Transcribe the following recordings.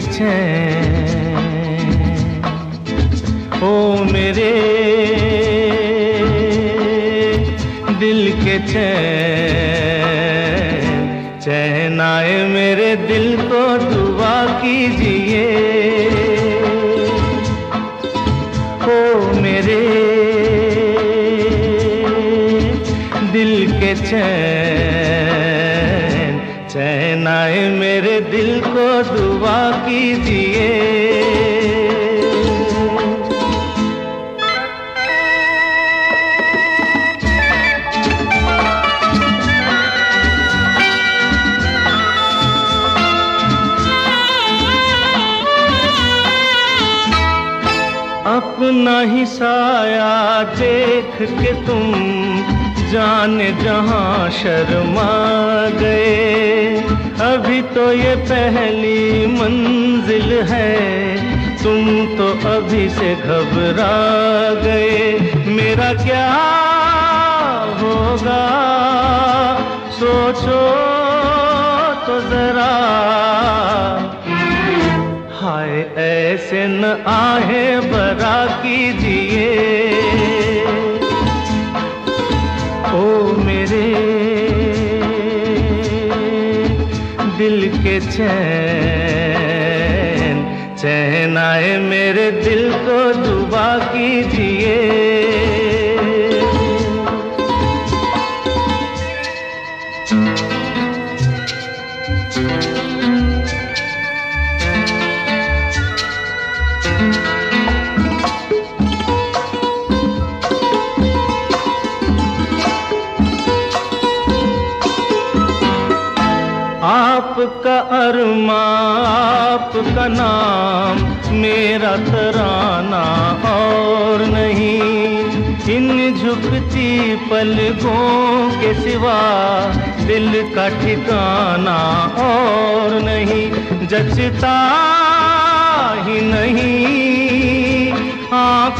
चैन। ओ मेरे दिल के चैन। मेरे दिल को, दुआ कीजिए। ओ मेरे दिल के चैन। चैन आए मेरे दिल को दुआ कीजिए। अपना ही साया देख के तुम जाने जहाँ शर्मा गए। अभी तो ये पहली मंजिल है। तुम तो अभी से घबरा गए। मेरा क्या होगा? सोचो तो जरा। हाय ऐसे न आहे बरा कीजिए। मेरे दिल के चैन चैन आए मेरे दिल को दुबा कीजिए। आपका अरमा, आपका नाम मेरा तराना और नहीं। इन झुकती पलकों के सिवा दिल का ठिकाना और नहीं। जचता ही नहीं। आँखों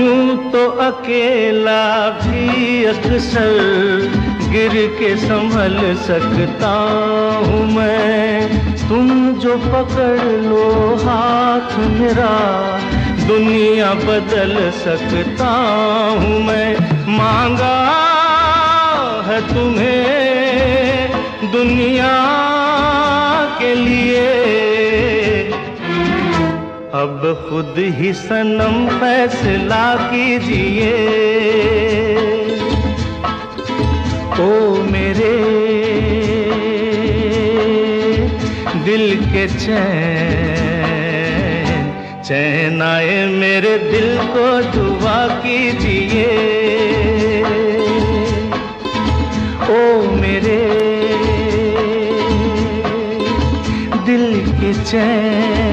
यूँ तो अकेला भी अक्सर गिर के संभल सकता हूँ मैं। तुम जो पकड़ लो हाथ मेरा, दुनिया बदल सकता हूँ मैं। मांगा है तुम्हें दुनिया अब खुद ही सनम फैसला कीजिए। ओ मेरे, दिल के चैन चैन आए मेरे दिल को दुआ कीजिए। ओ मेरे, दिल के चैन